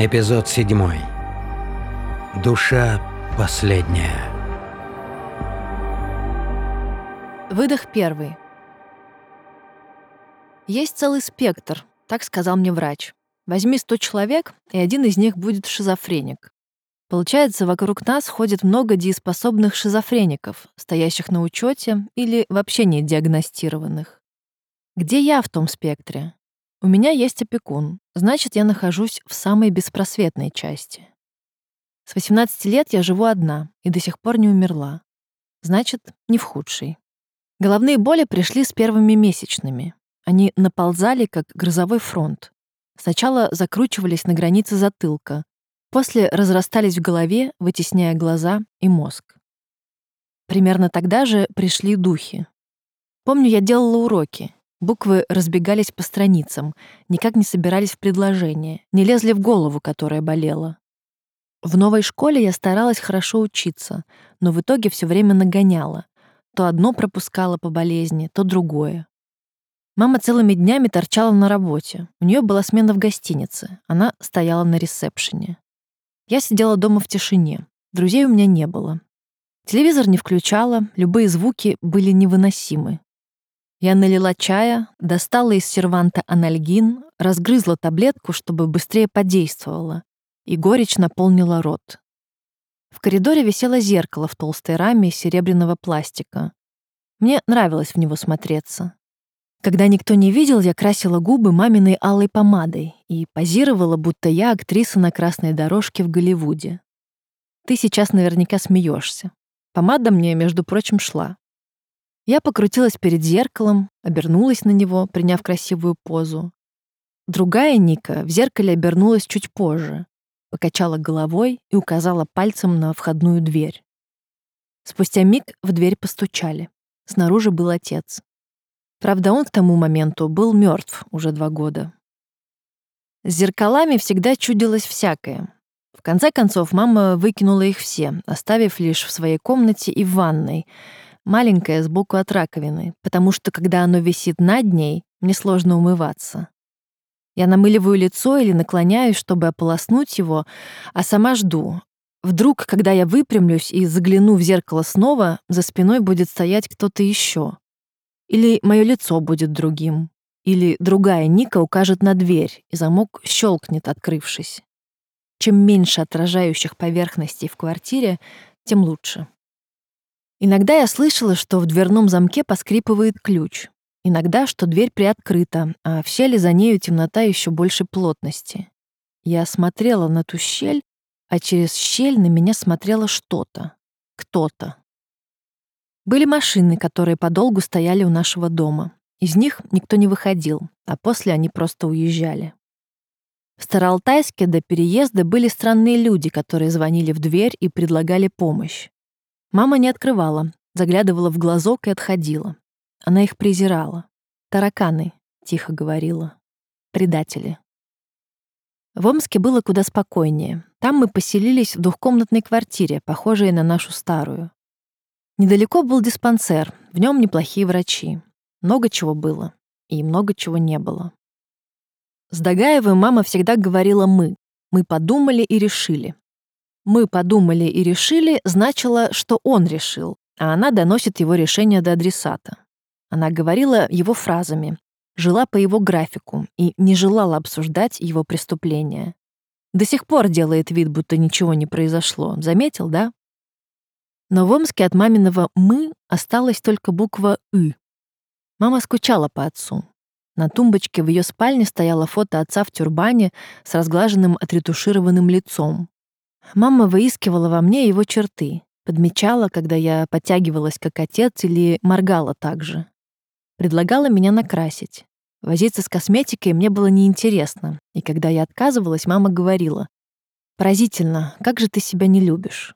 Эпизод седьмой. Душа последняя. Выдох первый. Есть целый спектр, так сказал мне врач. Возьми 100 человек, и один из них будет шизофреник. Получается, вокруг нас ходит много дееспособных шизофреников, стоящих на учете или вообще не диагностированных. Где я в том спектре? У меня есть опекун, значит, я нахожусь в самой беспросветной части. С 18 лет я живу одна и до сих пор не умерла. Значит, не в худшей. Головные боли пришли с первыми месячными. Они наползали, как грозовой фронт. Сначала закручивались на границе затылка, после разрастались в голове, вытесняя глаза и мозг. Примерно тогда же пришли духи. Помню, я делала уроки, Буквы разбегались по страницам, никак не собирались в предложение, не лезли в голову, которая болела. В новой школе я старалась хорошо учиться, но в итоге все время нагоняла. То одно пропускала по болезни, то другое. Мама целыми днями торчала на работе. У нее была смена в гостинице. Она стояла на ресепшене. Я сидела дома в тишине. Друзей у меня не было. Телевизор не включала, любые звуки были невыносимы. Я налила чая, достала из серванта анальгин, разгрызла таблетку, чтобы быстрее подействовала, и горечь наполнила рот. В коридоре висело зеркало в толстой раме из серебряного пластика. Мне нравилось в него смотреться. Когда никто не видел, я красила губы маминой алой помадой и позировала, будто я актриса на красной дорожке в Голливуде. Ты сейчас наверняка смеешься. Помада мне, между прочим, шла. Я покрутилась перед зеркалом, обернулась на него, приняв красивую позу. Другая Ника в зеркале обернулась чуть позже, покачала головой и указала пальцем на входную дверь. Спустя миг в дверь постучали. Снаружи был отец. Правда, он к тому моменту был мертв уже два года. С зеркалами всегда чудилось всякое. В конце концов, мама выкинула их все, оставив лишь в своей комнате и в ванной — маленькое сбоку от раковины, потому что, когда оно висит над ней, мне сложно умываться. Я намыливаю лицо или наклоняюсь, чтобы ополоснуть его, а сама жду. Вдруг, когда я выпрямлюсь и загляну в зеркало снова, за спиной будет стоять кто-то еще. Или мое лицо будет другим. Или другая Ника укажет на дверь, и замок щелкнет, открывшись. Чем меньше отражающих поверхностей в квартире, тем лучше. Иногда я слышала, что в дверном замке поскрипывает ключ. Иногда, что дверь приоткрыта, а в щели за нею темнота еще больше плотности. Я смотрела на ту щель, а через щель на меня смотрело что-то. Кто-то. Были машины, которые подолгу стояли у нашего дома. Из них никто не выходил, а после они просто уезжали. В Староалтайске до переезда были странные люди, которые звонили в дверь и предлагали помощь. Мама не открывала, заглядывала в глазок и отходила. Она их презирала. «Тараканы», — тихо говорила. «Предатели». В Омске было куда спокойнее. Там мы поселились в двухкомнатной квартире, похожей на нашу старую. Недалеко был диспансер, в нем неплохие врачи. Много чего было, и много чего не было. С Дагаевым мама всегда говорила «мы». Мы подумали и решили. «Мы подумали и решили» значило, что он решил, а она доносит его решение до адресата. Она говорила его фразами, жила по его графику и не желала обсуждать его преступления. До сих пор делает вид, будто ничего не произошло. Заметил, да? Но в Омске от маминого «мы» осталась только буква «ы». Мама скучала по отцу. На тумбочке в ее спальне стояло фото отца в тюрбане с разглаженным отретушированным лицом. Мама выискивала во мне его черты, подмечала, когда я подтягивалась как отец или моргала так же. Предлагала меня накрасить. Возиться с косметикой мне было неинтересно, и когда я отказывалась, мама говорила, «Поразительно, как же ты себя не любишь».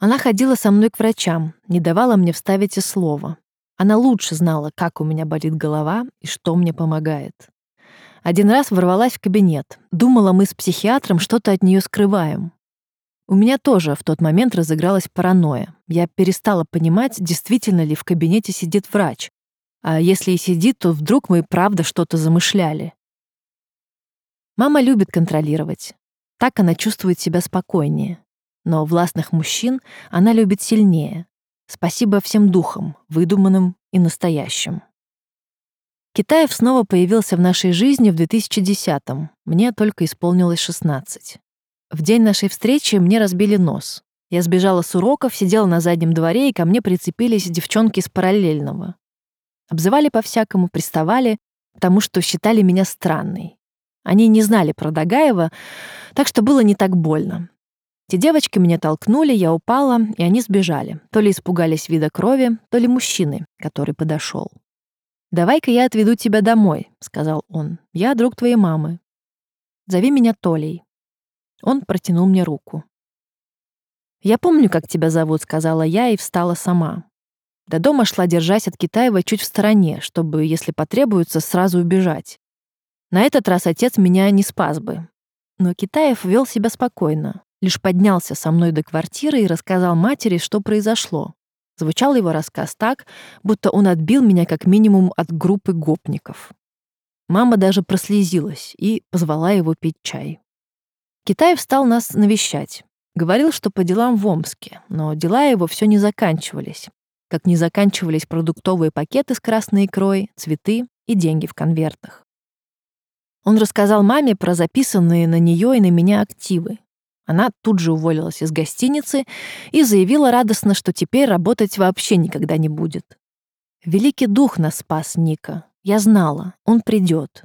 Она ходила со мной к врачам, не давала мне вставить и слова. Она лучше знала, как у меня болит голова и что мне помогает. Один раз ворвалась в кабинет. Думала, мы с психиатром что-то от нее скрываем. У меня тоже в тот момент разыгралась паранойя. Я перестала понимать, действительно ли в кабинете сидит врач. А если и сидит, то вдруг мы правда что-то замышляли. Мама любит контролировать. Так она чувствует себя спокойнее. Но властных мужчин она любит сильнее. Спасибо всем духам, выдуманным и настоящим. Китаев снова появился в нашей жизни в 2010-м. Мне только исполнилось 16. В день нашей встречи мне разбили нос. Я сбежала с уроков, сидела на заднем дворе, и ко мне прицепились девчонки из параллельного. Обзывали по-всякому, приставали, потому что считали меня странной. Они не знали про Дагаева, так что было не так больно. Те девочки меня толкнули, я упала, и они сбежали. То ли испугались вида крови, то ли мужчины, который подошел. «Давай-ка я отведу тебя домой», — сказал он. «Я друг твоей мамы. Зови меня Толей». Он протянул мне руку. «Я помню, как тебя зовут», — сказала я и встала сама. До дома шла, держась от Китаева чуть в стороне, чтобы, если потребуется, сразу убежать. На этот раз отец меня не спас бы. Но Китаев вел себя спокойно, лишь поднялся со мной до квартиры и рассказал матери, что произошло. Звучал его рассказ так, будто он отбил меня как минимум от группы гопников. Мама даже прослезилась и позвала его пить чай. Китаев стал нас навещать. Говорил, что по делам в Омске, но дела его все не заканчивались. Как не заканчивались продуктовые пакеты с красной икрой, цветы и деньги в конвертах. Он рассказал маме про записанные на нее и на меня активы, она тут же уволилась из гостиницы и заявила радостно, что теперь работать вообще никогда не будет. Великий дух нас спас Ника. Я знала, он придет.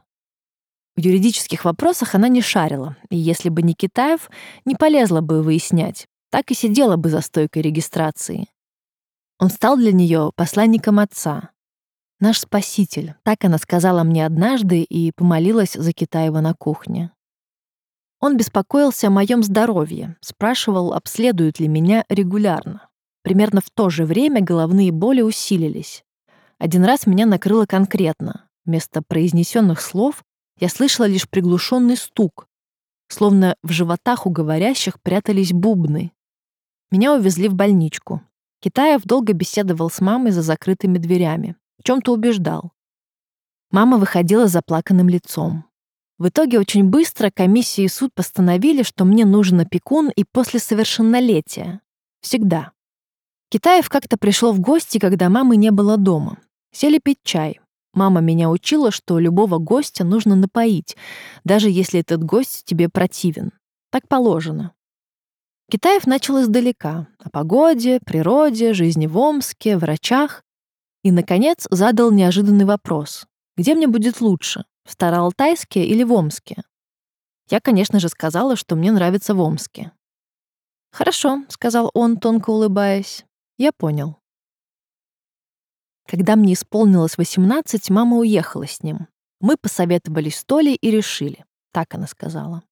В юридических вопросах она не шарила, и если бы не Китаев, не полезла бы выяснять, так и сидела бы за стойкой регистрации. Он стал для нее посланником отца. Наш спаситель, так она сказала мне однажды и помолилась за Китаева на кухне. Он беспокоился о моем здоровье, спрашивал, обследуют ли меня регулярно. Примерно в то же время головные боли усилились. Один раз меня накрыло конкретно. Вместо произнесенных слов я слышала лишь приглушенный стук, словно в животах у говорящих прятались бубны. Меня увезли в больничку. Китаев долго беседовал с мамой за закрытыми дверями, в чем-то убеждал. Мама выходила заплаканным лицом. В итоге очень быстро комиссия и суд постановили, что мне нужен опекун и после совершеннолетия. Всегда. Китаев как-то пришел в гости, когда мамы не было дома. Сели пить чай. Мама меня учила, что любого гостя нужно напоить, даже если этот гость тебе противен. Так положено. Китаев начал издалека. О погоде, природе, жизни в Омске, врачах. И, наконец, задал неожиданный вопрос. Где мне будет лучше? В Староалтайске или в Омске? Я, конечно же, сказала, что мне нравится в Омске. «Хорошо», — сказал он, тонко улыбаясь. «Я понял». Когда мне исполнилось 18, мама уехала с ним. Мы посоветовались с Толей и решили. Так она сказала.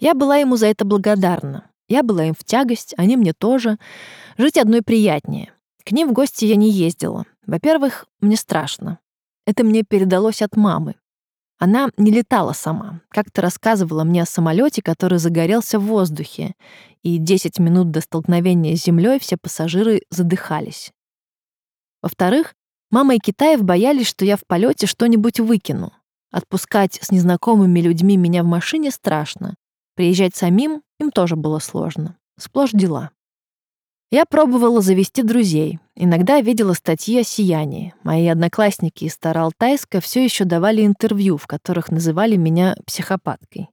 Я была ему за это благодарна. Я была им в тягость, они мне тоже. Жить одной приятнее. К ним в гости я не ездила. Во-первых, мне страшно. Это мне передалось от мамы. Она не летала сама. Как-то рассказывала мне о самолете, который загорелся в воздухе, и 10 минут до столкновения с землей все пассажиры задыхались. Во-вторых, мама и Китаев боялись, что я в полете что-нибудь выкину. Отпускать с незнакомыми людьми меня в машине страшно. Приезжать самим им тоже было сложно. Сплошь дела. Я пробовала завести друзей. Иногда видела статьи о сиянии. Мои одноклассники из Староалтайска все еще давали интервью, в которых называли меня психопаткой.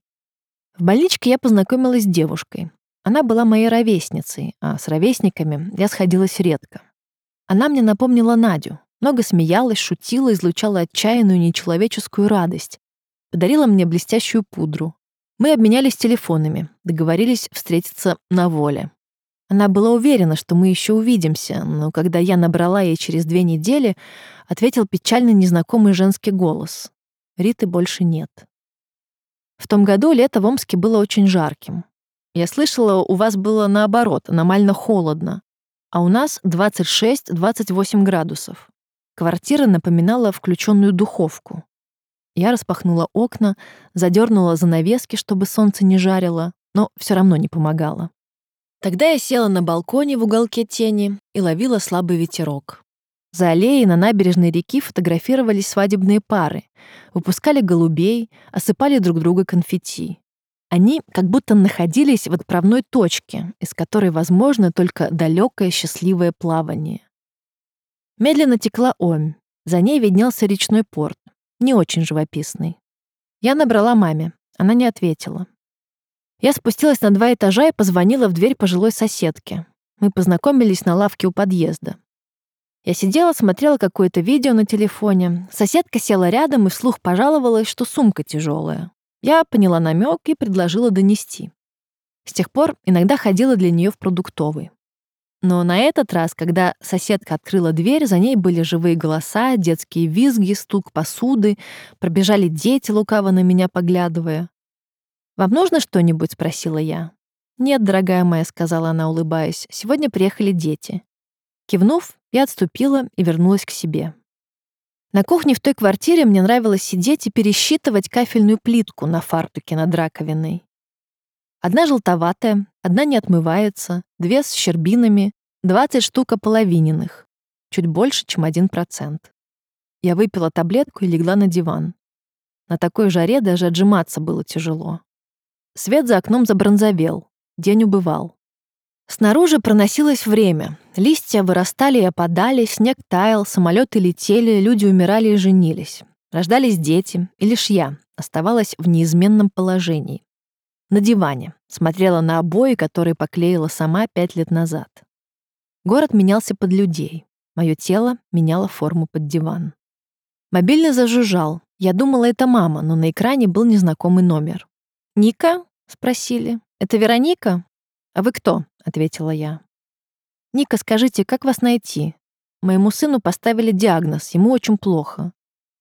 В больничке я познакомилась с девушкой. Она была моей ровесницей, а с ровесниками я сходилась редко. Она мне напомнила Надю. Много смеялась, шутила, излучала отчаянную нечеловеческую радость. Подарила мне блестящую пудру. Мы обменялись телефонами, договорились встретиться на воле. Она была уверена, что мы еще увидимся, но когда я набрала ей через две недели, ответил печально незнакомый женский голос. Риты больше нет. В том году лето в Омске было очень жарким. Я слышала, у вас было наоборот, аномально холодно, а у нас 26-28 градусов. Квартира напоминала включенную духовку. Я распахнула окна, задернула занавески, чтобы солнце не жарило, но все равно не помогало. Тогда я села на балконе в уголке тени и ловила слабый ветерок. За аллеей на набережной реки фотографировались свадебные пары, выпускали голубей, осыпали друг друга конфетти. Они как будто находились в отправной точке, из которой возможно только далекое счастливое плавание. Медленно текла Омь. За ней виднелся речной порт, не очень живописный. Я набрала маме. Она не ответила. Я спустилась на два этажа и позвонила в дверь пожилой соседки. Мы познакомились на лавке у подъезда. Я сидела, смотрела какое-то видео на телефоне. Соседка села рядом и вслух пожаловалась, что сумка тяжелая. Я поняла намек и предложила донести. С тех пор иногда ходила для нее в продуктовый. Но на этот раз, когда соседка открыла дверь, за ней были живые голоса, детские визги, стук посуды, пробежали дети, лукаво на меня поглядывая. «Вам нужно что-нибудь?» — спросила я. «Нет, дорогая моя», — сказала она, улыбаясь, — «сегодня приехали дети». Кивнув, я отступила и вернулась к себе. На кухне в той квартире мне нравилось сидеть и пересчитывать кафельную плитку на фартуке над раковиной. Одна желтоватая, одна не отмывается, две с щербинами, 20 штук ополовиненных. Чуть больше, чем 1%. Я выпила таблетку и легла на диван. На такой жаре даже отжиматься было тяжело. Свет за окном забронзовел. День убывал. Снаружи проносилось время. Листья вырастали и опадали, снег таял, самолеты летели, люди умирали и женились. Рождались дети, и лишь я оставалась в неизменном положении на диване, смотрела на обои, которые поклеила сама пять лет назад. Город менялся под людей. Мое тело меняло форму под диван. Мобильный зажужжал. Я думала, это мама, но на экране был незнакомый номер. «Ника?» — спросили. «Это Вероника?» «А вы кто?» — ответила я. «Ника, скажите, как вас найти? Моему сыну поставили диагноз, ему очень плохо.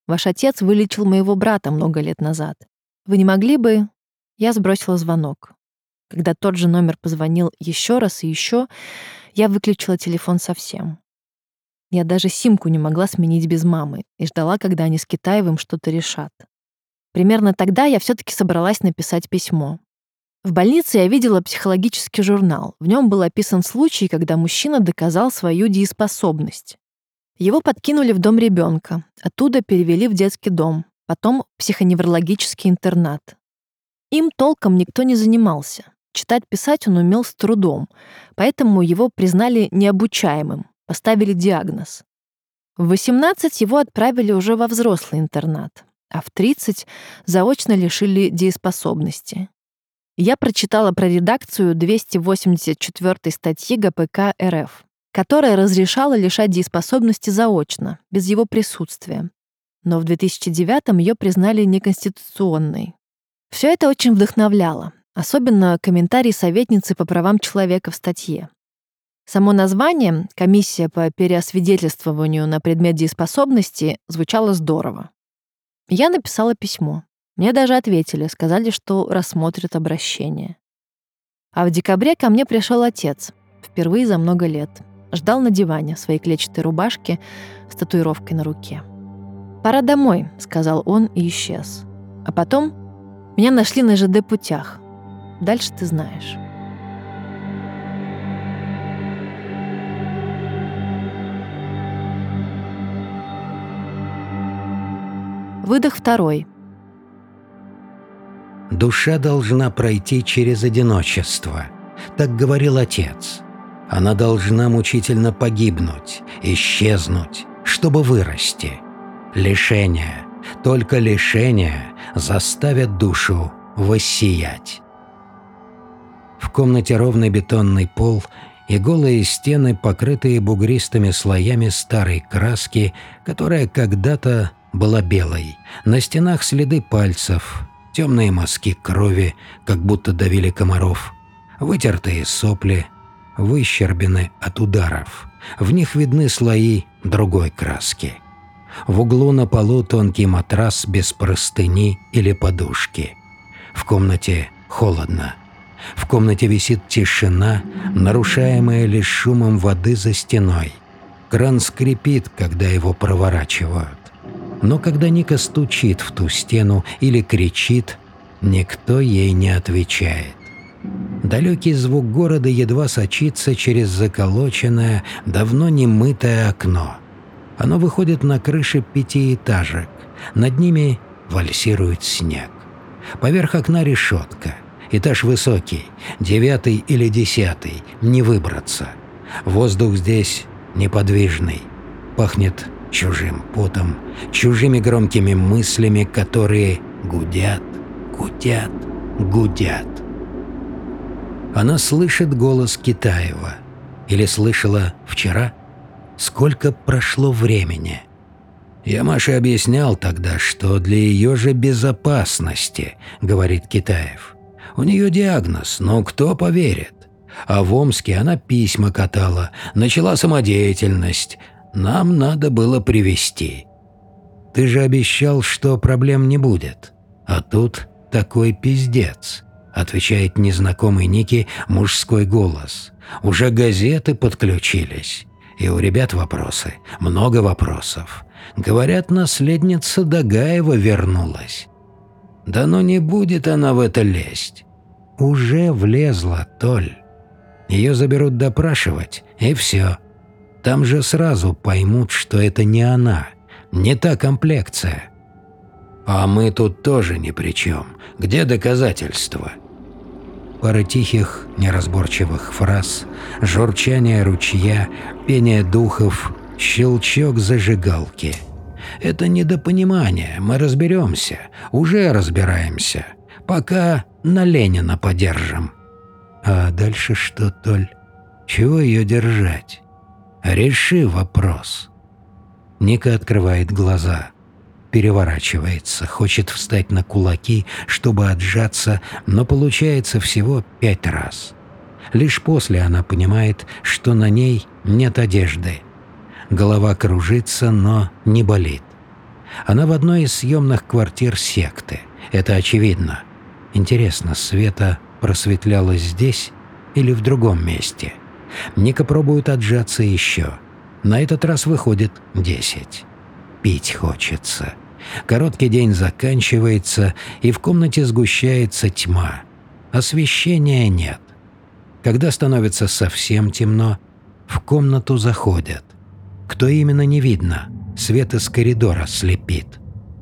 Ваш отец вылечил моего брата много лет назад. Вы не могли бы...» Я сбросила звонок. Когда тот же номер позвонил еще раз и еще, я выключила телефон совсем. Я даже симку не могла сменить без мамы и ждала, когда они с Китаевым что-то решат. Примерно тогда я все таки собралась написать письмо. В больнице я видела психологический журнал. В нем был описан случай, когда мужчина доказал свою дееспособность. Его подкинули в дом ребенка, оттуда перевели в детский дом, потом в психоневрологический интернат. Им толком никто не занимался. Читать-писать он умел с трудом, поэтому его признали необучаемым, поставили диагноз. В 18 его отправили уже во взрослый интернат, а в 30 заочно лишили дееспособности. Я прочитала про редакцию 284 статьи ГПК РФ, которая разрешала лишать дееспособности заочно, без его присутствия. Но в 2009 ее признали неконституционной. Все это очень вдохновляло, особенно комментарий советницы по правам человека в статье. Само название «Комиссия по переосвидетельствованию на предмет дееспособности» звучало здорово. Я написала письмо. Мне даже ответили, сказали, что рассмотрят обращение. А в декабре ко мне пришел отец, впервые за много лет. Ждал на диване в своей клетчатой рубашке с татуировкой на руке. «Пора домой», — сказал он и исчез. А потом меня нашли на ЖД путях. Дальше ты знаешь. Выдох второй. Душа должна пройти через одиночество. Так говорил отец. Она должна мучительно погибнуть, исчезнуть, чтобы вырасти. Лишение, только лишение заставят душу воссиять. В комнате ровный бетонный пол и голые стены, покрытые бугристыми слоями старой краски, которая когда-то была белой. На стенах следы пальцев, темные мазки крови, как будто давили комаров, вытертые сопли, выщербины от ударов. В них видны слои другой краски. В углу на полу тонкий матрас без простыни или подушки. В комнате холодно. В комнате висит тишина, нарушаемая лишь шумом воды за стеной. Кран скрипит, когда его проворачивают. Но когда Ника стучит в ту стену или кричит, никто ей не отвечает. Далекий звук города едва сочится через заколоченное, давно не мытое окно. Оно выходит на крыши пятиэтажек. Над ними вальсирует снег. Поверх окна решетка. Этаж высокий, девятый или десятый, не выбраться. Воздух здесь неподвижный, пахнет чужим потом, чужими громкими мыслями, которые гудят, гудят, гудят. Она слышит голос Китаева. Или слышала вчера? Сколько прошло времени? Я Маше объяснял тогда, что для ее же безопасности, говорит Китаев. У нее диагноз, но кто поверит? А в Омске она письма катала, начала самодеятельность. Нам надо было привести. Ты же обещал, что проблем не будет. А тут такой пиздец, отвечает незнакомый Ники мужской голос. Уже газеты подключились. И у ребят вопросы, много вопросов. Говорят, наследница Дагаева вернулась. Да ну не будет она в это лезть. Уже влезла, Толь. Ее заберут допрашивать, и все. Там же сразу поймут, что это не она, не та комплекция. А мы тут тоже ни при чем. Где доказательства? Пара тихих, неразборчивых фраз, журчание ручья, пение духов, щелчок зажигалки. Это недопонимание, мы разберемся, уже разбираемся. Пока на Ленина подержим. А дальше что, Толь? Чего ее держать? Реши вопрос. Ника открывает глаза. Переворачивается, хочет встать на кулаки, чтобы отжаться, но получается всего пять раз. Лишь после она понимает, что на ней нет одежды. Голова кружится, но не болит. Она в одной из съемных квартир секты. Это очевидно. Интересно, Света просветлялась здесь или в другом месте? Ника пробует отжаться еще. На этот раз выходит десять. Пить хочется. Короткий день заканчивается, и в комнате сгущается тьма. Освещения нет. Когда становится совсем темно, в комнату заходят. Кто именно не видно, свет из коридора слепит.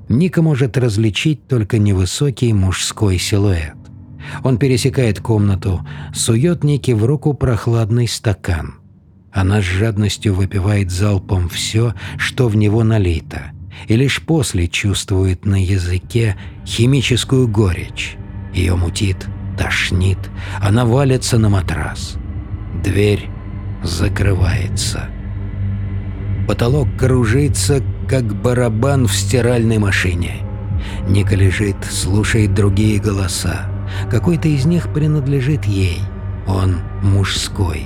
Ника может различить только невысокий мужской силуэт. Он пересекает комнату, сует Нике в руку прохладный стакан. Она с жадностью выпивает залпом все, что в него налито, и лишь после чувствует на языке химическую горечь. Ее мутит, тошнит, она валится на матрас. Дверь закрывается. Потолок кружится, как барабан в стиральной машине. Ника лежит, слушает другие голоса. Какой-то из них принадлежит ей. Он мужской.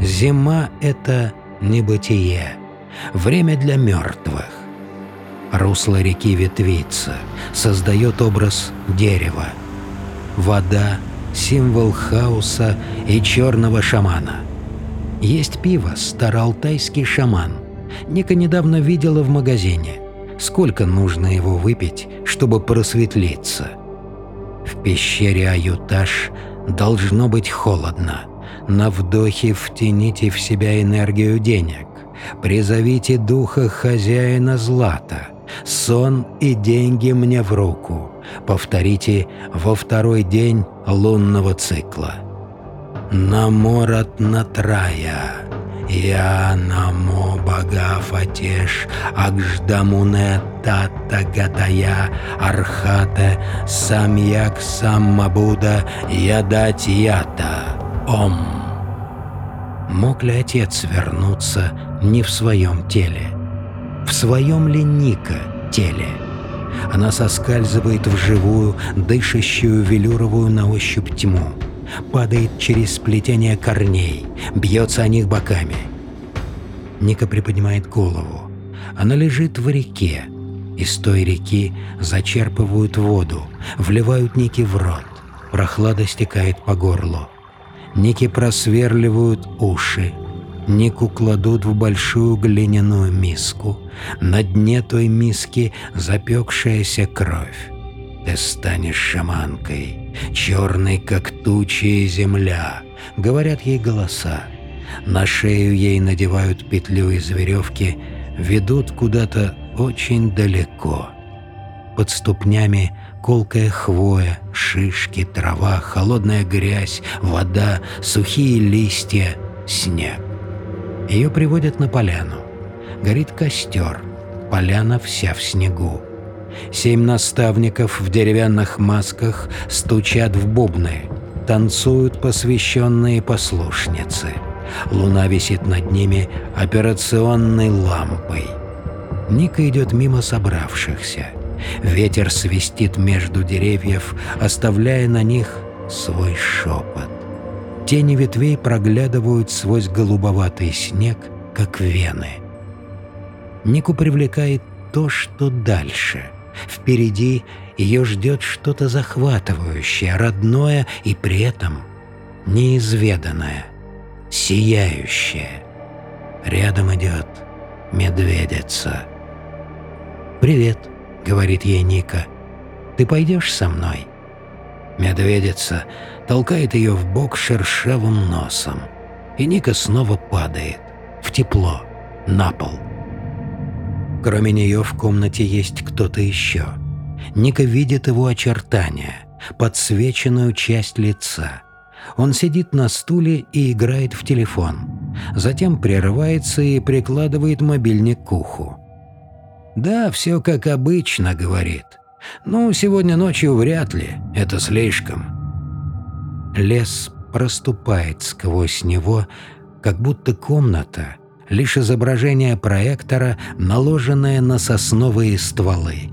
Зима — это небытие. Время для мертвых. Русло реки ветвится, создает образ дерева. Вода — символ хаоса и черного шамана. Есть пиво «Староалтайский шаман». Ника недавно видела в магазине. Сколько нужно его выпить, чтобы просветлиться — в пещере Аюташ должно быть холодно. На вдохе втяните в себя энергию денег. Призовите духа хозяина злата. Сон и деньги мне в руку. Повторите во второй день лунного цикла. Наморат натрая. Я намо багафатеш Агждамуне тата гатая Архате самьяк саммабуда ядать ята Ом. Мог ли отец вернуться не в своем теле? В своем ли Ника теле? Она соскальзывает в живую, дышащую велюровую на ощупь тьму падает через сплетение корней, бьется о них боками. Ника приподнимает голову. Она лежит в реке. Из той реки зачерпывают воду, вливают Ники в рот. Прохлада стекает по горлу. Ники просверливают уши. Нику кладут в большую глиняную миску. На дне той миски запекшаяся кровь. Ты станешь шаманкой, черной, как туча и земля, говорят ей голоса. На шею ей надевают петлю из веревки, ведут куда-то очень далеко. Под ступнями колкая хвоя, шишки, трава, холодная грязь, вода, сухие листья, снег. Ее приводят на поляну. Горит костер. Поляна вся в снегу. Семь наставников в деревянных масках стучат в бубны. Танцуют посвященные послушницы. Луна висит над ними операционной лампой. Ника идет мимо собравшихся. Ветер свистит между деревьев, оставляя на них свой шепот. Тени ветвей проглядывают сквозь голубоватый снег, как вены. Нику привлекает то, что дальше. Впереди ее ждет что-то захватывающее, родное и при этом неизведанное, сияющее. Рядом идет медведица. «Привет», — говорит ей Ника. «Ты пойдешь со мной?» Медведица толкает ее в бок шершавым носом. И Ника снова падает. В тепло. На пол. Кроме нее в комнате есть кто-то еще. Ника видит его очертания, подсвеченную часть лица. Он сидит на стуле и играет в телефон. Затем прерывается и прикладывает мобильник к уху. «Да, все как обычно», — говорит. «Ну, сегодня ночью вряд ли. Это слишком». Лес проступает сквозь него, как будто комната — лишь изображение проектора, наложенное на сосновые стволы.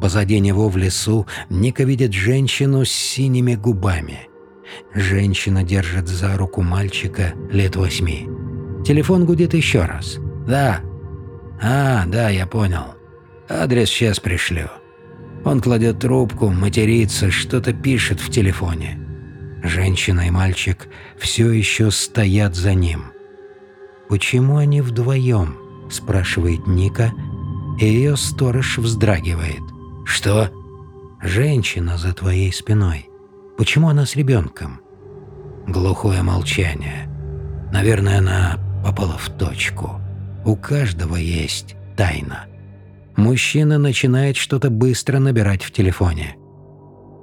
Позади него в лесу Ника видит женщину с синими губами. Женщина держит за руку мальчика лет восьми. Телефон гудит еще раз. «Да». «А, да, я понял. Адрес сейчас пришлю». Он кладет трубку, матерится, что-то пишет в телефоне. Женщина и мальчик все еще стоят за ним. «Почему они вдвоем?» – спрашивает Ника, и ее сторож вздрагивает. «Что?» «Женщина за твоей спиной. Почему она с ребенком?» Глухое молчание. Наверное, она попала в точку. У каждого есть тайна. Мужчина начинает что-то быстро набирать в телефоне.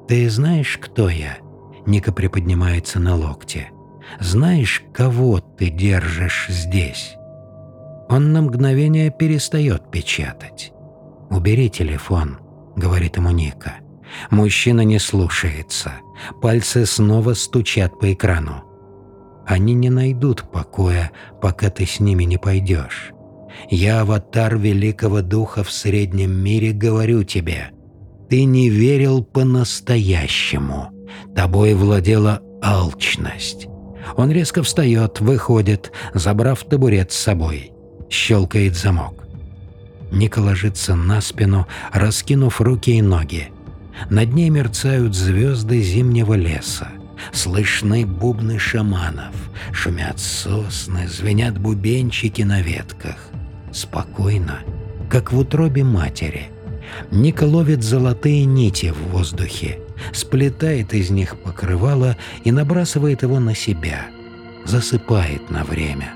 «Ты знаешь, кто я?» Ника приподнимается на локте. «Знаешь, кого ты держишь здесь?» Он на мгновение перестает печатать. «Убери телефон», — говорит ему Ника. Мужчина не слушается. Пальцы снова стучат по экрану. Они не найдут покоя, пока ты с ними не пойдешь. Я, аватар великого духа в среднем мире, говорю тебе, ты не верил по-настоящему. Тобой владела алчность. Он резко встает, выходит, забрав табурет с собой. Щелкает замок. Ника ложится на спину, раскинув руки и ноги. Над ней мерцают звезды зимнего леса. Слышны бубны шаманов, шумят сосны, звенят бубенчики на ветках спокойно, как в утробе матери. Ника ловит золотые нити в воздухе, сплетает из них покрывало и набрасывает его на себя, засыпает на время.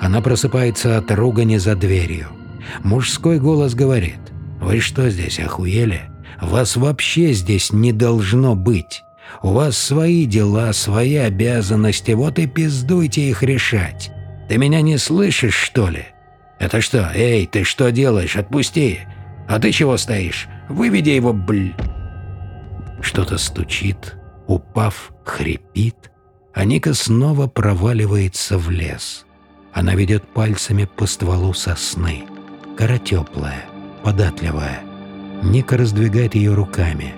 Она просыпается от ругани за дверью. Мужской голос говорит, «Вы что здесь, охуели? Вас вообще здесь не должно быть. У вас свои дела, свои обязанности, вот и пиздуйте их решать. Ты меня не слышишь, что ли? «Это что? Эй, ты что делаешь? Отпусти! А ты чего стоишь? Выведи его, бль!» Что-то стучит, упав, хрипит, а Ника снова проваливается в лес. Она ведет пальцами по стволу сосны. Кора теплая, податливая. Ника раздвигает ее руками.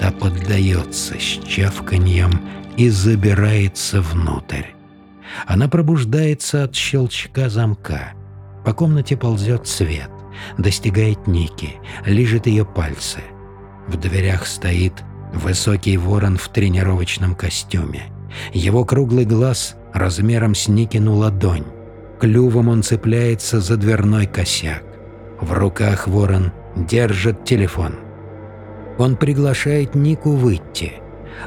Та поддается с чавканьем и забирается внутрь. Она пробуждается от щелчка замка. По комнате ползет свет, достигает Ники, лижет ее пальцы. В дверях стоит высокий ворон в тренировочном костюме. Его круглый глаз размером с Никину ладонь. Клювом он цепляется за дверной косяк. В руках ворон держит телефон. Он приглашает Нику выйти.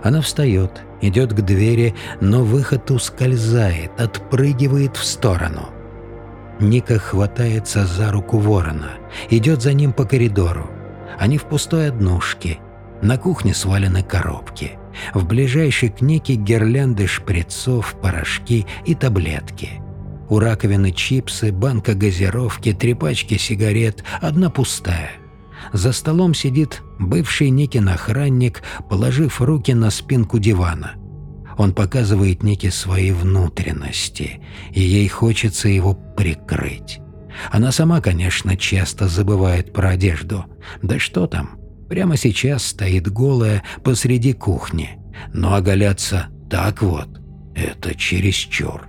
Она встает, идет к двери, но выход ускользает, отпрыгивает в сторону. Ника хватается за руку ворона, идет за ним по коридору. Они в пустой однушке. На кухне свалены коробки. В ближайшей к Нике гирлянды шприцов, порошки и таблетки. У раковины чипсы, банка газировки, три пачки сигарет, одна пустая. За столом сидит бывший Никин охранник, положив руки на спинку дивана. Он показывает Нике свои внутренности, и ей хочется его прикрыть. Она сама, конечно, часто забывает про одежду. Да что там, прямо сейчас стоит голая посреди кухни. Но оголяться так вот – это чересчур.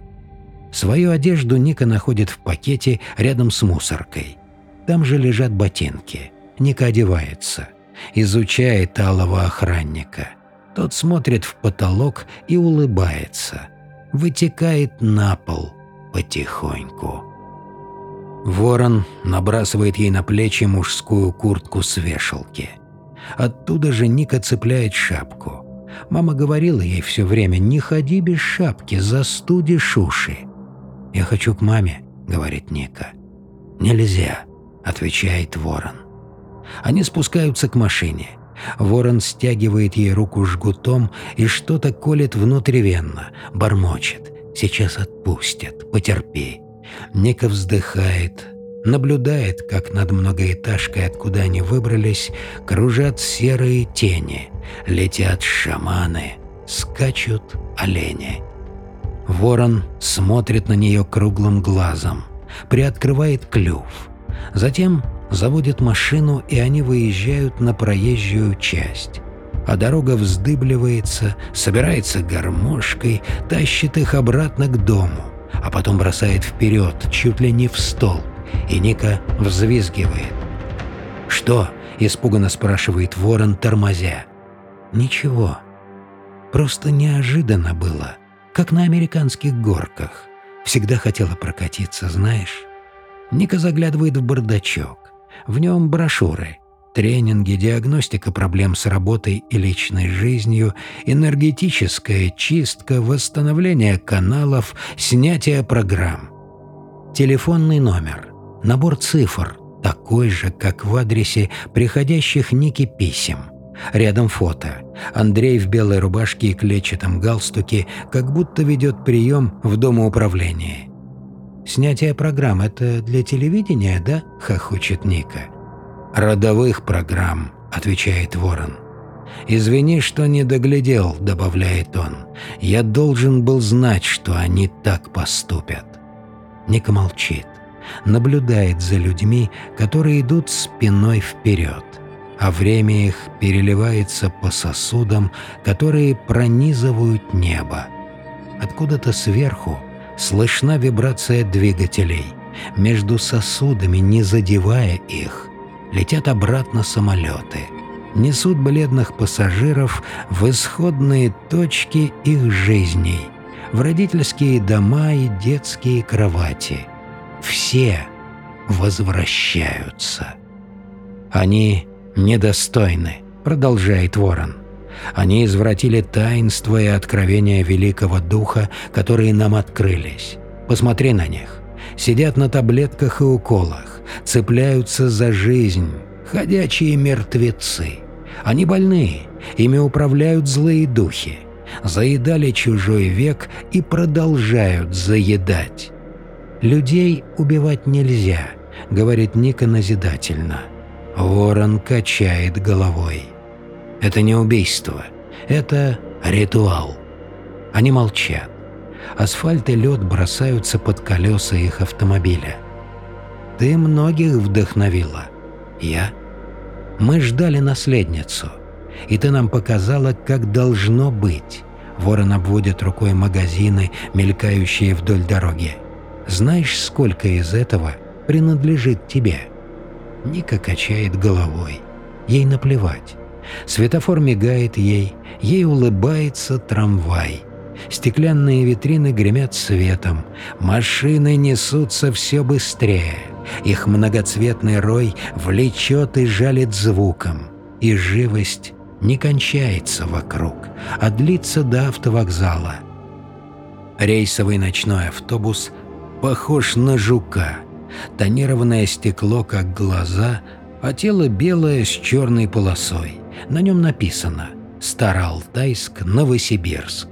Свою одежду Ника находит в пакете рядом с мусоркой. Там же лежат ботинки. Ника одевается. Изучает алого охранника. Тот смотрит в потолок и улыбается. Вытекает на пол потихоньку. Ворон набрасывает ей на плечи мужскую куртку с вешалки. Оттуда же Ника цепляет шапку. Мама говорила ей все время, не ходи без шапки, застудишь уши. «Я хочу к маме», — говорит Ника. «Нельзя», — отвечает Ворон. Они спускаются к машине. Ворон стягивает ей руку жгутом и что-то колет внутривенно, бормочет. «Сейчас отпустят, потерпи». Ника вздыхает, наблюдает, как над многоэтажкой, откуда они выбрались, кружат серые тени, летят шаманы, скачут олени. Ворон смотрит на нее круглым глазом, приоткрывает клюв. Затем заводит машину, и они выезжают на проезжую часть. А дорога вздыбливается, собирается гармошкой, тащит их обратно к дому, а потом бросает вперед, чуть ли не в столб, и Ника взвизгивает. «Что?» – испуганно спрашивает ворон, тормозя. «Ничего. Просто неожиданно было, как на американских горках. Всегда хотела прокатиться, знаешь?» Ника заглядывает в бардачок. В нем брошюры. Тренинги, диагностика проблем с работой и личной жизнью, энергетическая чистка, восстановление каналов, снятие программ. Телефонный номер. Набор цифр, такой же, как в адресе приходящих Ники писем. Рядом фото. Андрей в белой рубашке и клетчатом галстуке, как будто ведет прием в домоуправлении. «Снятие программ — это для телевидения, да?» — хохочет Ника. «Родовых программ», — отвечает Ворон. «Извини, что не доглядел», — добавляет он. «Я должен был знать, что они так поступят». Ника молчит, наблюдает за людьми, которые идут спиной вперед, а время их переливается по сосудам, которые пронизывают небо. Откуда-то сверху — Слышна вибрация двигателей. Между сосудами, не задевая их, летят обратно самолеты. Несут бледных пассажиров в исходные точки их жизней, в родительские дома и детские кровати. Все возвращаются. Они недостойны, продолжает Ворон. Они извратили таинство и откровения Великого Духа, которые нам открылись. Посмотри на них. Сидят на таблетках и уколах, цепляются за жизнь, ходячие мертвецы. Они больные, ими управляют злые духи. Заедали чужой век и продолжают заедать. «Людей убивать нельзя», — говорит Ника назидательно. Ворон качает головой. Это не убийство. Это ритуал. Они молчат. Асфальт и лед бросаются под колеса их автомобиля. Ты многих вдохновила. Я? Мы ждали наследницу. И ты нам показала, как должно быть. Ворон обводит рукой магазины, мелькающие вдоль дороги. Знаешь, сколько из этого принадлежит тебе? Ника качает головой. Ей наплевать. Светофор мигает ей, ей улыбается трамвай. Стеклянные витрины гремят светом, машины несутся все быстрее. Их многоцветный рой влечет и жалит звуком, и живость не кончается вокруг, а длится до автовокзала. Рейсовый ночной автобус похож на жука. Тонированное стекло, как глаза, а тело белое с черной полосой. На нем написано «Староалтайск, Новосибирск».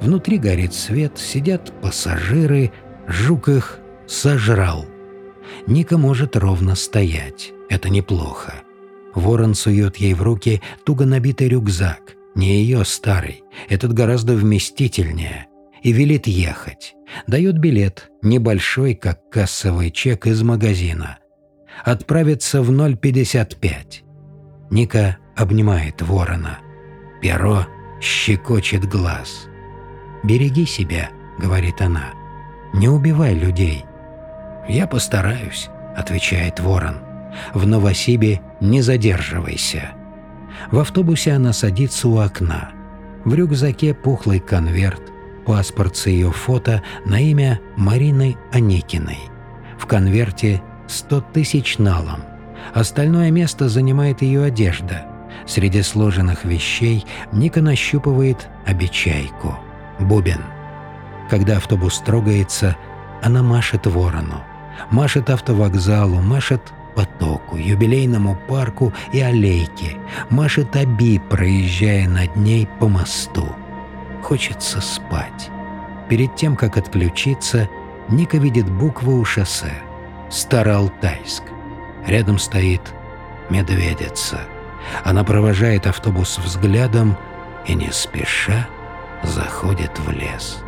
Внутри горит свет, сидят пассажиры, жук их сожрал. Ника может ровно стоять, это неплохо. Ворон сует ей в руки туго набитый рюкзак, не ее старый, этот гораздо вместительнее, и велит ехать. Дает билет, небольшой, как кассовый чек из магазина. Отправится в 0,55. Ника обнимает ворона. Перо щекочет глаз. «Береги себя», — говорит она. «Не убивай людей». «Я постараюсь», — отвечает ворон. «В Новосибе не задерживайся». В автобусе она садится у окна. В рюкзаке пухлый конверт, паспорт с ее фото на имя Марины Аникиной. В конверте 100 тысяч налом. Остальное место занимает ее одежда. Среди сложенных вещей Ника нащупывает обечайку, бубен. Когда автобус трогается, она машет ворону, машет автовокзалу, машет потоку, юбилейному парку и аллейке, машет оби, проезжая над ней по мосту. Хочется спать. Перед тем, как отключиться, Ника видит буквы у шоссе. Староалтайск. Рядом стоит медведица. Она провожает автобус взглядом и не спеша заходит в лес.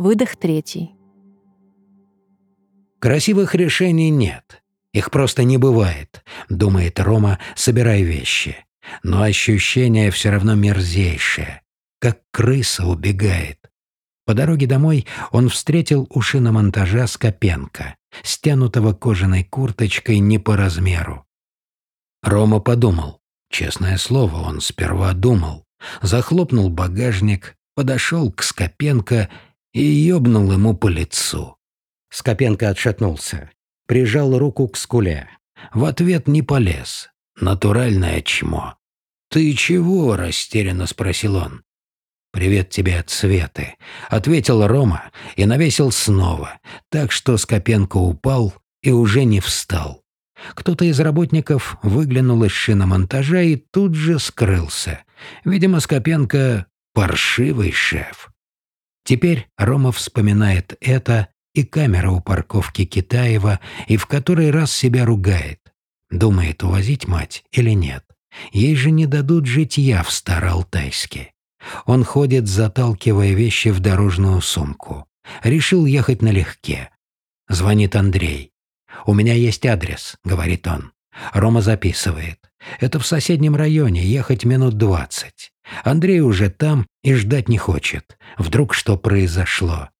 Выдох третий. Красивых решений нет. Их просто не бывает, думает Рома, собирая вещи. Но ощущение все равно мерзейшее, как крыса убегает. По дороге домой он встретил у шиномонтажа Скопенко, стянутого кожаной курточкой не по размеру. Рома подумал. Честное слово, он сперва думал. Захлопнул багажник, подошел к Скопенко и ёбнул ему по лицу. Скопенко отшатнулся, прижал руку к скуле. В ответ не полез. Натуральное чмо. «Ты чего?» – растерянно спросил он. «Привет тебе от Светы», — ответил Рома и навесил снова, так что Скопенко упал и уже не встал. Кто-то из работников выглянул из шиномонтажа и тут же скрылся. Видимо, Скопенко — паршивый шеф. Теперь Рома вспоминает это и камера у парковки Китаева, и в который раз себя ругает. Думает, увозить мать или нет. Ей же не дадут житья в Староалтайске. Он ходит, заталкивая вещи в дорожную сумку. Решил ехать налегке. Звонит Андрей. «У меня есть адрес», — говорит он. Рома записывает. «Это в соседнем районе, ехать минут двадцать. Андрей уже там и ждать не хочет. Вдруг что произошло.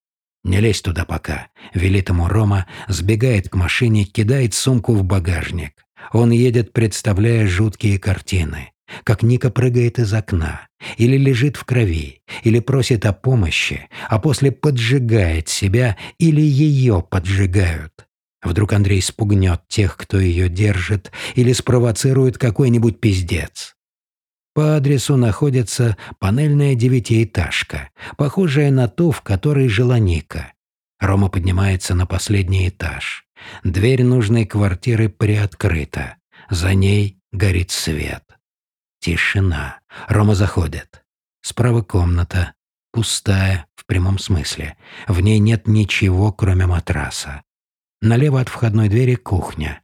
«Не лезь туда пока», — велит ему Рома, сбегает к машине, кидает сумку в багажник. Он едет, представляя жуткие картины. Как Ника прыгает из окна, или лежит в крови, или просит о помощи, а после поджигает себя или ее поджигают. Вдруг Андрей спугнет тех, кто ее держит, или спровоцирует какой-нибудь пиздец. По адресу находится панельная девятиэтажка, похожая на ту, в которой жила Ника. Рома поднимается на последний этаж. Дверь нужной квартиры приоткрыта. За ней горит свет. Тишина. Рома заходит. Справа комната. Пустая, в прямом смысле. В ней нет ничего, кроме матраса. Налево от входной двери кухня.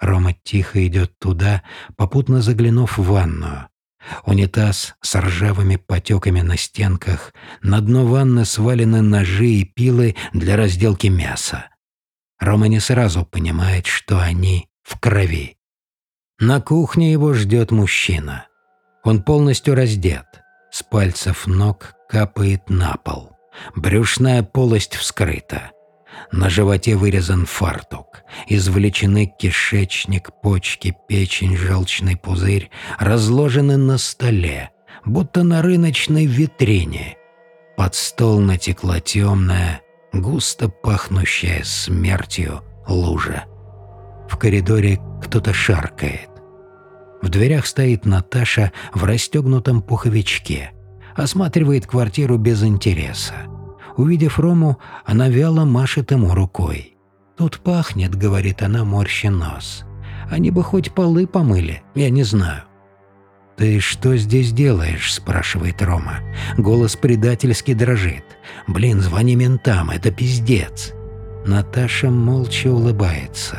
Рома тихо идет туда, попутно заглянув в ванную. Унитаз с ржавыми потеками на стенках, на дно ванны свалены ножи и пилы для разделки мяса. Рома не сразу понимает, что они в крови. На кухне его ждет мужчина. Он полностью раздет. С пальцев ног капает на пол. Брюшная полость вскрыта. На животе вырезан фартук. Извлечены кишечник, почки, печень, желчный пузырь. Разложены на столе, будто на рыночной витрине. Под стол натекла темная, густо пахнущая смертью лужа. В коридоре кто-то шаркает. В дверях стоит Наташа в расстегнутом пуховичке. Осматривает квартиру без интереса. Увидев Рому, она вяло машет ему рукой. «Тут пахнет», — говорит она, морщи нос. «Они бы хоть полы помыли, я не знаю». «Ты что здесь делаешь?» – спрашивает Рома. Голос предательски дрожит. «Блин, звони ментам, это пиздец». Наташа молча улыбается,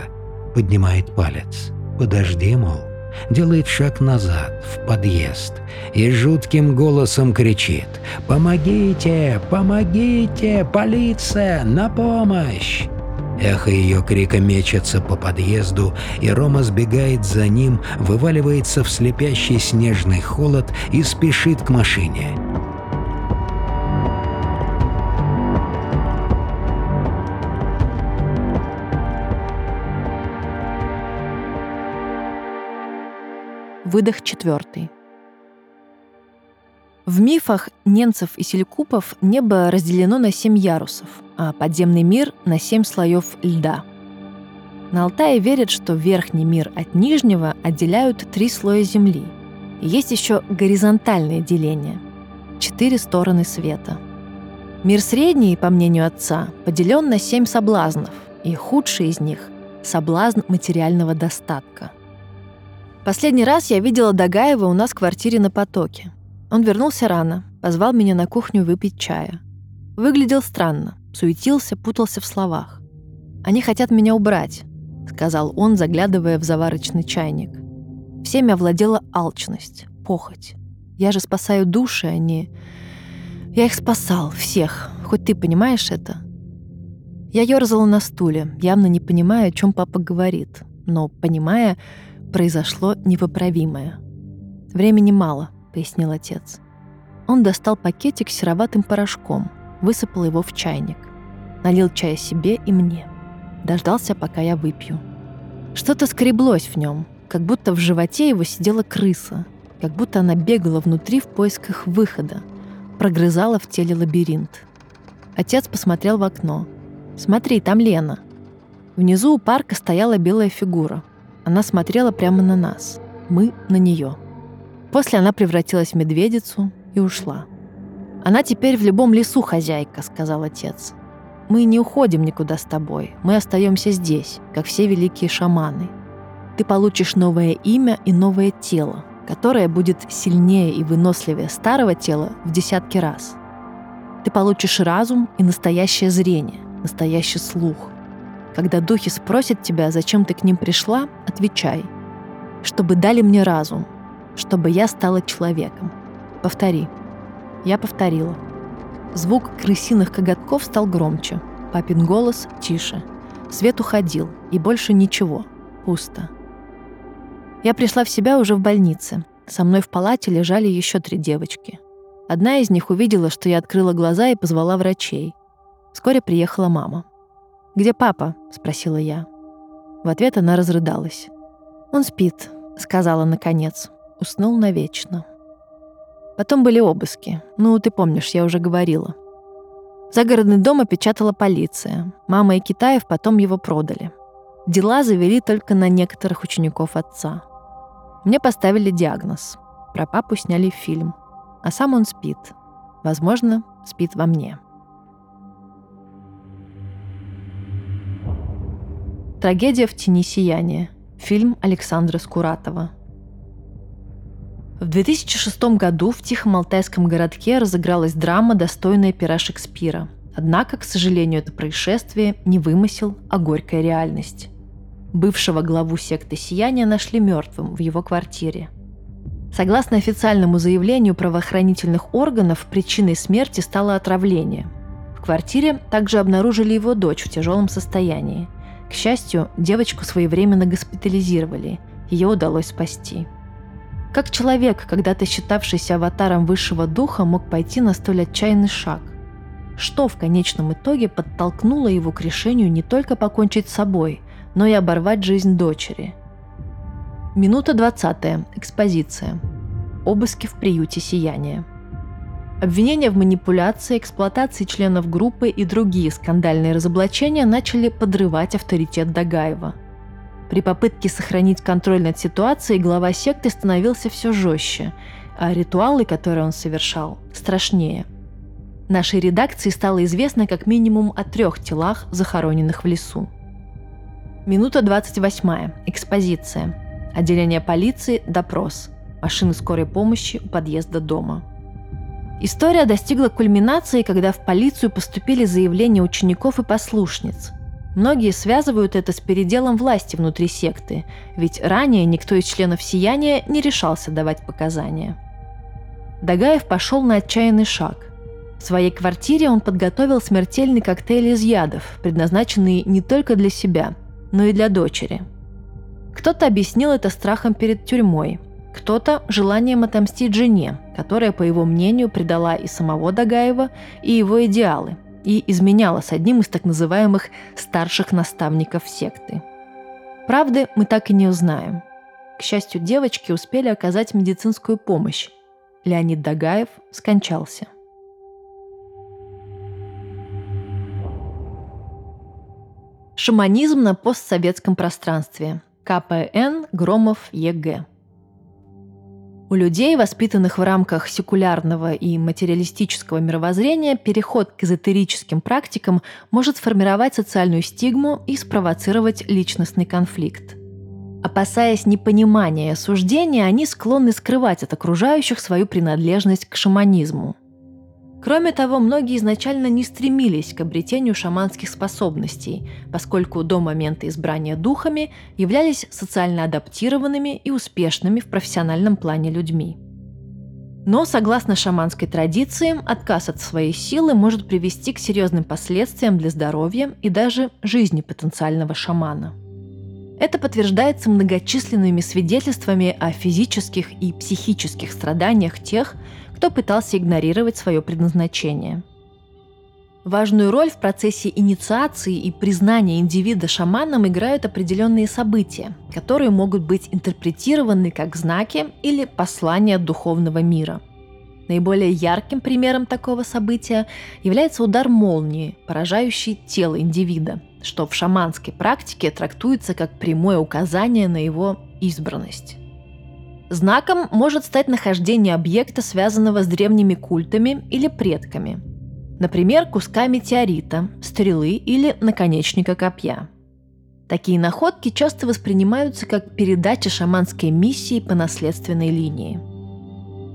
поднимает палец. «Подожди, мол». Делает шаг назад, в подъезд, и жутким голосом кричит «Помогите! Помогите! Полиция! На помощь!» Эхо ее крика мечется по подъезду, и Рома сбегает за ним, вываливается в слепящий снежный холод и спешит к машине. Выдох четвертый. В мифах ненцев и селькупов небо разделено на семь ярусов, а подземный мир — на семь слоев льда. На Алтае верят, что верхний мир от нижнего отделяют три слоя земли. И есть еще горизонтальное деление — четыре стороны света. Мир средний, по мнению отца, поделен на семь соблазнов, и худший из них — соблазн материального достатка. Последний раз я видела Дагаева у нас в квартире на потоке. Он вернулся рано, позвал меня на кухню выпить чая. Выглядел странно, суетился, путался в словах. «Они хотят меня убрать», — сказал он, заглядывая в заварочный чайник. Всеми овладела алчность, похоть. Я же спасаю души, а не... Я их спасал, всех. Хоть ты понимаешь это? Я ерзала на стуле, явно не понимая, о чем папа говорит. Но, понимая, произошло непоправимое. Времени мало пояснил отец. Он достал пакетик с сероватым порошком, высыпал его в чайник. Налил чая себе и мне. Дождался, пока я выпью. Что-то скреблось в нем, как будто в животе его сидела крыса, как будто она бегала внутри в поисках выхода, прогрызала в теле лабиринт. Отец посмотрел в окно. «Смотри, там Лена». Внизу у парка стояла белая фигура. Она смотрела прямо на нас. Мы на нее. После она превратилась в медведицу и ушла. «Она теперь в любом лесу хозяйка», — сказал отец. «Мы не уходим никуда с тобой, мы остаемся здесь, как все великие шаманы. Ты получишь новое имя и новое тело, которое будет сильнее и выносливее старого тела в десятки раз. Ты получишь разум и настоящее зрение, настоящий слух. Когда духи спросят тебя, зачем ты к ним пришла, отвечай, чтобы дали мне разум, чтобы я стала человеком. Повтори. Я повторила. Звук крысиных коготков стал громче. Папин голос тише. Свет уходил, и больше ничего. Пусто. Я пришла в себя уже в больнице. Со мной в палате лежали еще три девочки. Одна из них увидела, что я открыла глаза и позвала врачей. Вскоре приехала мама. «Где папа?» — спросила я. В ответ она разрыдалась. «Он спит», — сказала наконец уснул навечно. Потом были обыски. Ну, ты помнишь, я уже говорила. Загородный дом опечатала полиция. Мама и Китаев потом его продали. Дела завели только на некоторых учеников отца. Мне поставили диагноз. Про папу сняли фильм. А сам он спит. Возможно, спит во мне. Трагедия в тени сияния. Фильм Александра Скуратова. В 2006 году в тихом алтайском городке разыгралась драма, достойная пера Шекспира. Однако, к сожалению, это происшествие не вымысел, а горькая реальность. Бывшего главу секты «Сияние» нашли мертвым в его квартире. Согласно официальному заявлению правоохранительных органов, причиной смерти стало отравление. В квартире также обнаружили его дочь в тяжелом состоянии. К счастью, девочку своевременно госпитализировали, ее удалось спасти. Как человек, когда-то считавшийся аватаром высшего духа, мог пойти на столь отчаянный шаг? Что в конечном итоге подтолкнуло его к решению не только покончить с собой, но и оборвать жизнь дочери? Минута 20. Экспозиция. Обыски в приюте «Сияние». Обвинения в манипуляции, эксплуатации членов группы и другие скандальные разоблачения начали подрывать авторитет Дагаева – При попытке сохранить контроль над ситуацией глава секты становился все жестче, а ритуалы, которые он совершал, страшнее. Нашей редакции стало известно как минимум о трех телах, захороненных в лесу. Минута 28. Экспозиция. Отделение полиции. Допрос. Машины скорой помощи у подъезда дома. История достигла кульминации, когда в полицию поступили заявления учеников и послушниц. Многие связывают это с переделом власти внутри секты, ведь ранее никто из членов «Сияния» не решался давать показания. Дагаев пошел на отчаянный шаг. В своей квартире он подготовил смертельный коктейль из ядов, предназначенный не только для себя, но и для дочери. Кто-то объяснил это страхом перед тюрьмой, кто-то – желанием отомстить жене, которая, по его мнению, предала и самого Дагаева, и его идеалы, и изменяла с одним из так называемых старших наставников секты. Правды мы так и не узнаем. К счастью, девочки успели оказать медицинскую помощь. Леонид Дагаев скончался. Шаманизм на постсоветском пространстве. КПН Громов ЕГЭ. У людей, воспитанных в рамках секулярного и материалистического мировоззрения, переход к эзотерическим практикам может сформировать социальную стигму и спровоцировать личностный конфликт. Опасаясь непонимания и осуждения, они склонны скрывать от окружающих свою принадлежность к шаманизму – Кроме того, многие изначально не стремились к обретению шаманских способностей, поскольку до момента избрания духами являлись социально адаптированными и успешными в профессиональном плане людьми. Но, согласно шаманской традиции, отказ от своей силы может привести к серьезным последствиям для здоровья и даже жизни потенциального шамана. Это подтверждается многочисленными свидетельствами о физических и психических страданиях тех, кто пытался игнорировать свое предназначение. Важную роль в процессе инициации и признания индивида шаманом играют определенные события, которые могут быть интерпретированы как знаки или послания духовного мира. Наиболее ярким примером такого события является удар молнии, поражающий тело индивида, что в шаманской практике трактуется как прямое указание на его избранность. Знаком может стать нахождение объекта, связанного с древними культами или предками. Например, куска метеорита, стрелы или наконечника копья. Такие находки часто воспринимаются как передача шаманской миссии по наследственной линии.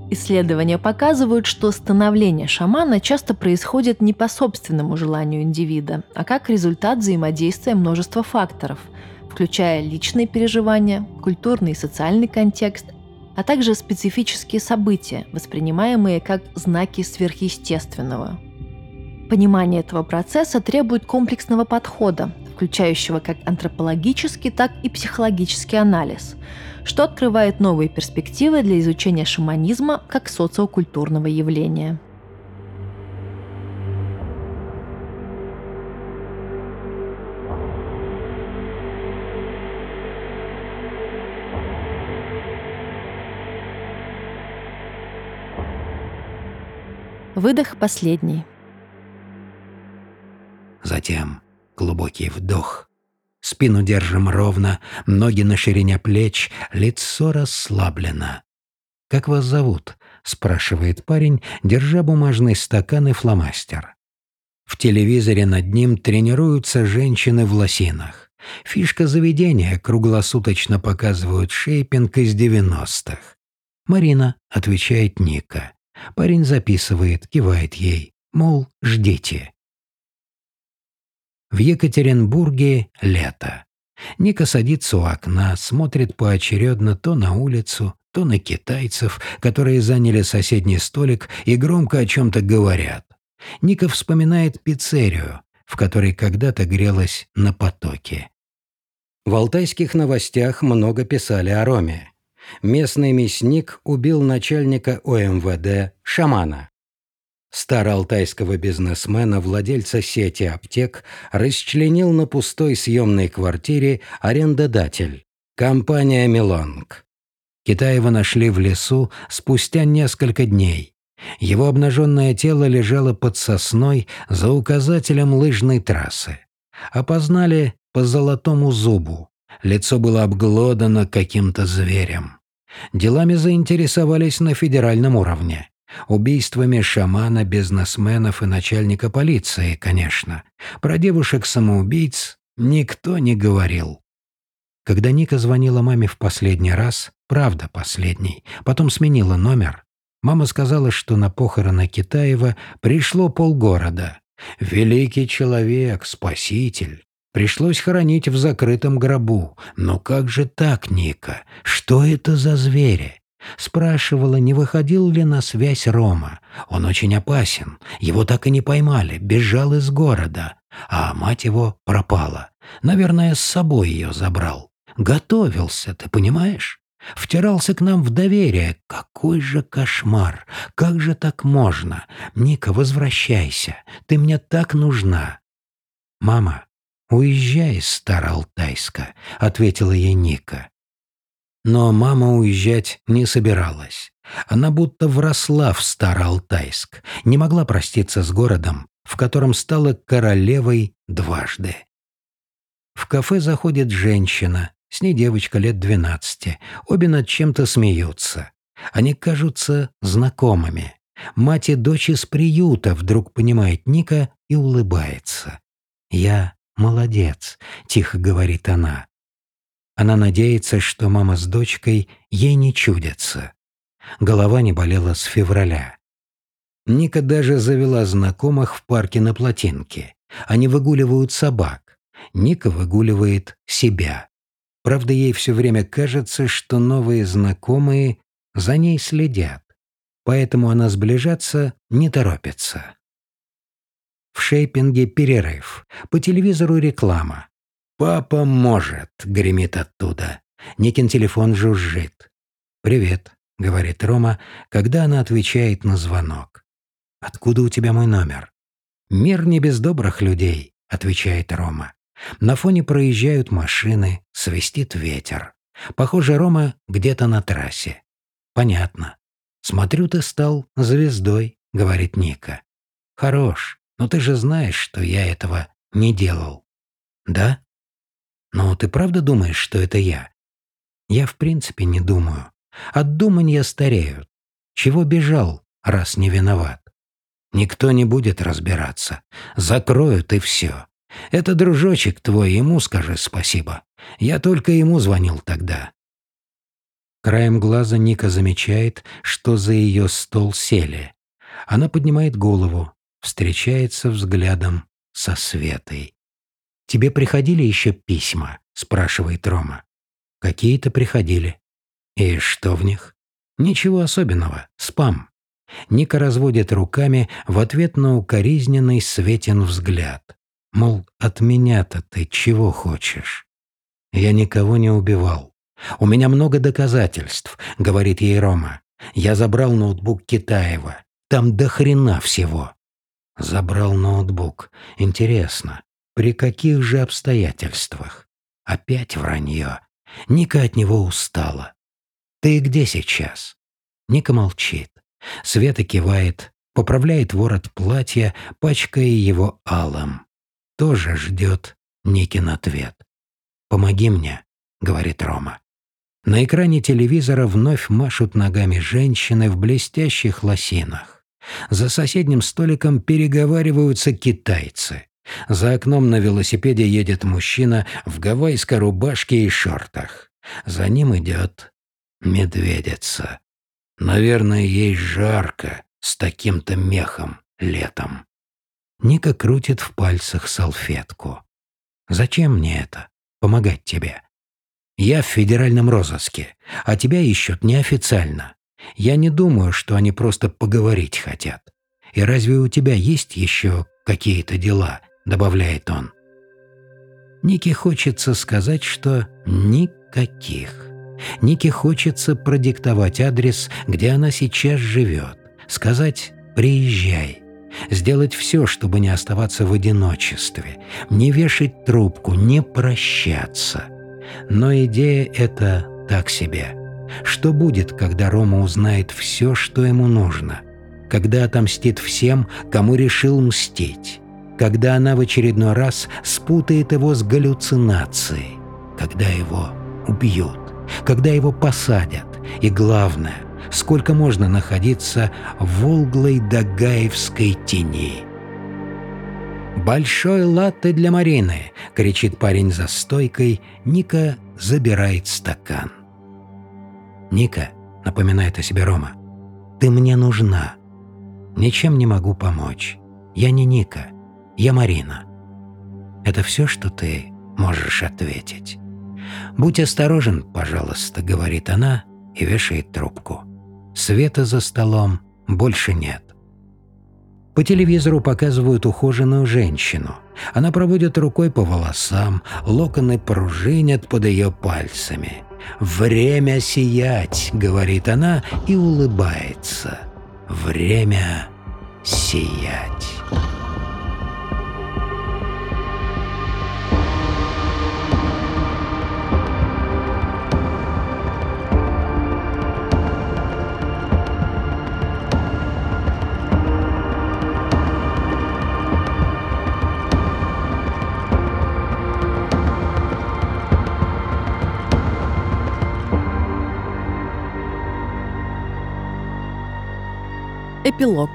Исследования показывают, что становление шамана часто происходит не по собственному желанию индивида, а как результат взаимодействия множества факторов, включая личные переживания, культурный и социальный контекст – а также специфические события, воспринимаемые как знаки сверхъестественного. Понимание этого процесса требует комплексного подхода, включающего как антропологический, так и психологический анализ, что открывает новые перспективы для изучения шаманизма как социокультурного явления. Выдох последний. Затем глубокий вдох. Спину держим ровно, ноги на ширине плеч, лицо расслаблено. «Как вас зовут?» — спрашивает парень, держа бумажный стакан и фломастер. В телевизоре над ним тренируются женщины в лосинах. Фишка заведения круглосуточно показывают шейпинг из девяностых. «Марина», — отвечает Ника. Парень записывает, кивает ей, мол, ждите. В Екатеринбурге лето. Ника садится у окна, смотрит поочередно то на улицу, то на китайцев, которые заняли соседний столик и громко о чем-то говорят. Ника вспоминает пиццерию, в которой когда-то грелась на потоке. В алтайских новостях много писали о Роме местный мясник убил начальника ОМВД Шамана. Староалтайского бизнесмена, владельца сети аптек, расчленил на пустой съемной квартире арендодатель – компания «Мелонг». Китаева нашли в лесу спустя несколько дней. Его обнаженное тело лежало под сосной за указателем лыжной трассы. Опознали по золотому зубу, Лицо было обглодано каким-то зверем. Делами заинтересовались на федеральном уровне. Убийствами шамана, бизнесменов и начальника полиции, конечно. Про девушек-самоубийц никто не говорил. Когда Ника звонила маме в последний раз, правда последний, потом сменила номер, мама сказала, что на похороны Китаева пришло полгорода. Великий человек, спаситель. Пришлось хоронить в закрытом гробу. Но как же так, Ника? Что это за звери? Спрашивала, не выходил ли на связь Рома. Он очень опасен. Его так и не поймали. Бежал из города. А мать его пропала. Наверное, с собой ее забрал. Готовился, ты понимаешь? Втирался к нам в доверие. Какой же кошмар! Как же так можно? Ника, возвращайся. Ты мне так нужна. Мама, уезжай из Староалтайска, ответила ей Ника. Но мама уезжать не собиралась. Она будто вросла в Староалтайск, не могла проститься с городом, в котором стала королевой дважды. В кафе заходит женщина, с ней девочка лет двенадцати. Обе над чем-то смеются. Они кажутся знакомыми. Мать и дочь из приюта вдруг понимает Ника и улыбается. «Я молодец», — тихо говорит она. Она надеется, что мама с дочкой ей не чудятся. Голова не болела с февраля. Ника даже завела знакомых в парке на плотинке. Они выгуливают собак. Ника выгуливает себя. Правда, ей все время кажется, что новые знакомые за ней следят, поэтому она сближаться не торопится. Шейпинге перерыв, по телевизору реклама. «Папа может», — гремит оттуда. Никин телефон жужжит. «Привет», — говорит Рома, когда она отвечает на звонок. «Откуда у тебя мой номер?» «Мир не без добрых людей», — отвечает Рома. На фоне проезжают машины, свистит ветер. Похоже, Рома где-то на трассе. Понятно. Смотрю, ты стал звездой, говорит Ника. Хорош, но ты же знаешь, что я этого не делал. Да? Но ты правда думаешь, что это я? Я в принципе не думаю. От думанья стареют. Чего бежал, раз не виноват? Никто не будет разбираться. Закроют и все. Это дружочек твой, ему скажи спасибо. Я только ему звонил тогда». Краем глаза Ника замечает, что за ее стол сели. Она поднимает голову, встречается взглядом со Светой. «Тебе приходили еще письма?» — спрашивает Рома. «Какие-то приходили». «И что в них?» «Ничего особенного. Спам». Ника разводит руками в ответ на укоризненный Светин взгляд. Мол, от меня-то ты чего хочешь? Я никого не убивал. У меня много доказательств, говорит ей Рома. Я забрал ноутбук Китаева. Там до хрена всего. Забрал ноутбук. Интересно, при каких же обстоятельствах? Опять вранье. Ника от него устала. «Ты где сейчас?» Ника молчит. Света кивает, поправляет ворот платья, пачкая его алым тоже ждет Никин ответ. «Помоги мне», — говорит Рома. На экране телевизора вновь машут ногами женщины в блестящих лосинах. За соседним столиком переговариваются китайцы. За окном на велосипеде едет мужчина в гавайской рубашке и шортах. За ним идет медведица. Наверное, ей жарко с таким-то мехом летом. Ника крутит в пальцах салфетку. «Зачем мне это? Помогать тебе? Я в федеральном розыске, а тебя ищут неофициально. Я не думаю, что они просто поговорить хотят. И разве у тебя есть еще какие-то дела?» — добавляет он. Нике хочется сказать, что никаких. Нике хочется продиктовать адрес, где она сейчас живет. Сказать «приезжай». Сделать все, чтобы не оставаться в одиночестве, не вешать трубку, не прощаться. Но идея эта так себе. Что будет, когда Рома узнает все, что ему нужно? Когда отомстит всем, кому решил мстить? Когда она в очередной раз спутает его с галлюцинацией? когда его убьют, когда его посадят, и главное, сколько можно находиться в волглой Дагаевской тени. «Большой латте для Марины!» — кричит парень за стойкой. Ника забирает стакан. «Ника», — напоминает о себе Рома, — «ты мне нужна. Ничем не могу помочь. Я не Ника, я Марина. Это все, что ты можешь ответить. «Будь осторожен, пожалуйста», — говорит она и вешает трубку. Света за столом больше нет. По телевизору показывают ухоженную женщину. Она проводит рукой по волосам, локоны пружинят под ее пальцами. «Время сиять», — говорит она и улыбается. «Время сиять». Эпилог.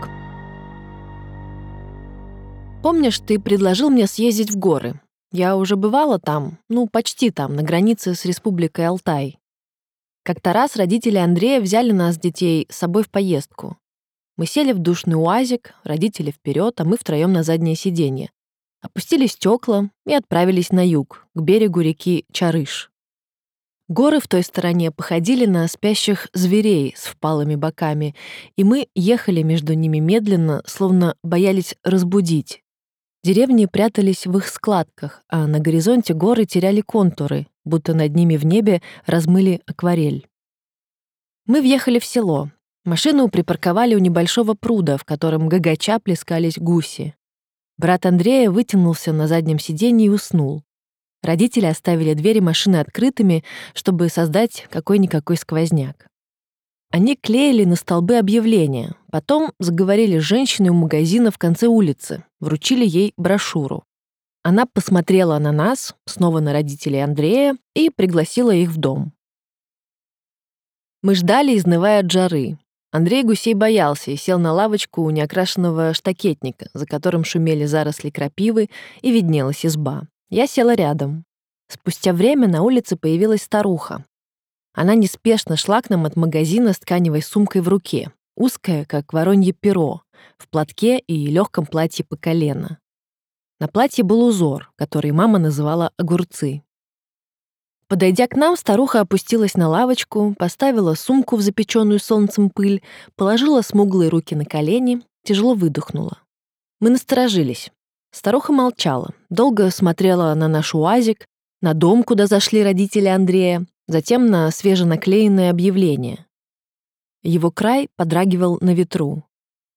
Помнишь, ты предложил мне съездить в горы? Я уже бывала там, ну, почти там, на границе с Республикой Алтай. Как-то раз родители Андрея взяли нас, детей, с собой в поездку. Мы сели в душный уазик, родители вперед, а мы втроем на заднее сиденье. Опустили стекла и отправились на юг, к берегу реки Чарыш. Горы в той стороне походили на спящих зверей с впалыми боками, и мы ехали между ними медленно, словно боялись разбудить. Деревни прятались в их складках, а на горизонте горы теряли контуры, будто над ними в небе размыли акварель. Мы въехали в село. Машину припарковали у небольшого пруда, в котором гагача плескались гуси. Брат Андрея вытянулся на заднем сиденье и уснул. Родители оставили двери машины открытыми, чтобы создать какой-никакой сквозняк. Они клеили на столбы объявления, потом заговорили с женщиной у магазина в конце улицы, вручили ей брошюру. Она посмотрела на нас, снова на родителей Андрея, и пригласила их в дом. Мы ждали, изнывая от жары. Андрей гусей боялся и сел на лавочку у неокрашенного штакетника, за которым шумели заросли крапивы и виднелась изба. Я села рядом. Спустя время на улице появилась старуха. Она неспешно шла к нам от магазина с тканевой сумкой в руке, узкая, как воронье перо, в платке и легком платье по колено. На платье был узор, который мама называла огурцы. Подойдя к нам, старуха опустилась на лавочку, поставила сумку в запеченную солнцем пыль, положила смуглые руки на колени, тяжело выдохнула. Мы насторожились. Старуха молчала, долго смотрела на наш уазик, на дом, куда зашли родители Андрея, затем на свеженаклеенное объявление. Его край подрагивал на ветру.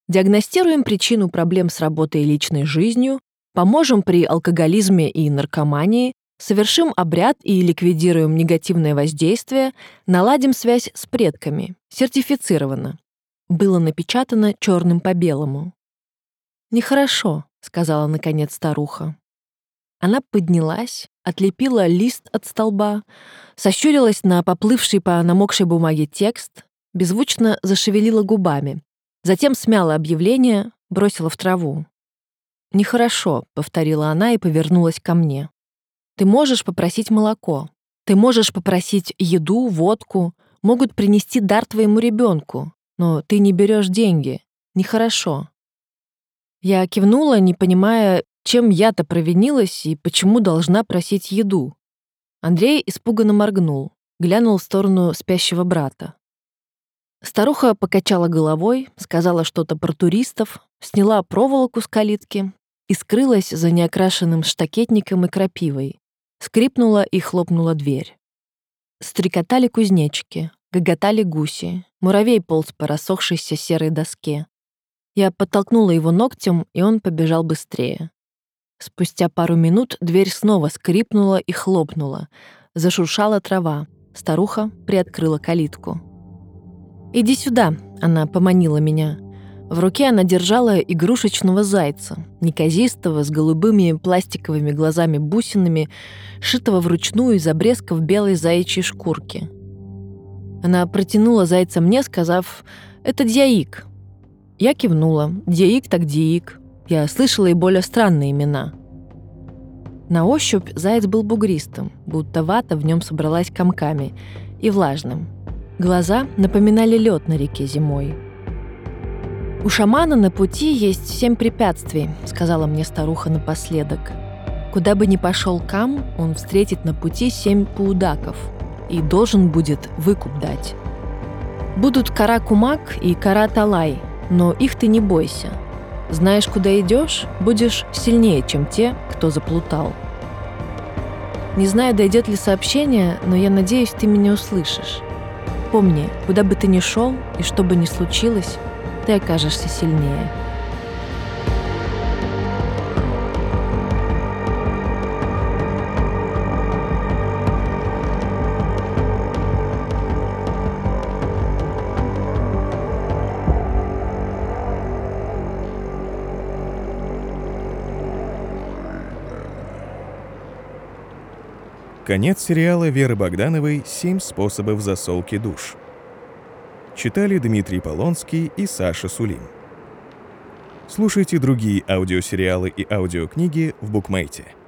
Диагностируем причину проблем с работой и личной жизнью, поможем при алкоголизме и наркомании, совершим обряд и ликвидируем негативное воздействие, наладим связь с предками. Сертифицировано. Было напечатано черным по белому. Нехорошо. — сказала наконец старуха. Она поднялась, отлепила лист от столба, сощурилась на поплывший по намокшей бумаге текст, беззвучно зашевелила губами, затем смяла объявление, бросила в траву. «Нехорошо», — повторила она и повернулась ко мне. «Ты можешь попросить молоко. Ты можешь попросить еду, водку, могут принести дар твоему ребенку, но ты не берешь деньги. Нехорошо. Я кивнула, не понимая, чем я-то провинилась и почему должна просить еду. Андрей испуганно моргнул, глянул в сторону спящего брата. Старуха покачала головой, сказала что-то про туристов, сняла проволоку с калитки и скрылась за неокрашенным штакетником и крапивой. Скрипнула и хлопнула дверь. Стрекотали кузнечики, гоготали гуси, муравей полз по рассохшейся серой доске. Я подтолкнула его ногтем, и он побежал быстрее. Спустя пару минут дверь снова скрипнула и хлопнула. Зашуршала трава. Старуха приоткрыла калитку. «Иди сюда», — она поманила меня. В руке она держала игрушечного зайца, неказистого, с голубыми пластиковыми глазами-бусинами, шитого вручную из обрезков белой заячьей шкурки. Она протянула зайца мне, сказав «Это Дьяик». Я кивнула. Дьяик так Дьяик. Я слышала и более странные имена. На ощупь заяц был бугристым, будто вата в нем собралась комками, и влажным. Глаза напоминали лед на реке зимой – «У шамана на пути есть семь препятствий», — сказала мне старуха напоследок. «Куда бы ни пошел Кам, он встретит на пути семь паудаков и должен будет выкуп дать. Будут Кара Кумак и Кара Талай, но их ты не бойся. Знаешь, куда идешь, будешь сильнее, чем те, кто заплутал. Не знаю, дойдет ли сообщение, но я надеюсь, ты меня услышишь. Помни, куда бы ты ни шел и что бы ни случилось, ты окажешься сильнее. Конец сериала Веры Богдановой «Семь способов засолки душ». Читали Дмитрий Полонский и Саша Сулим. Слушайте другие аудиосериалы и аудиокниги в букмейте –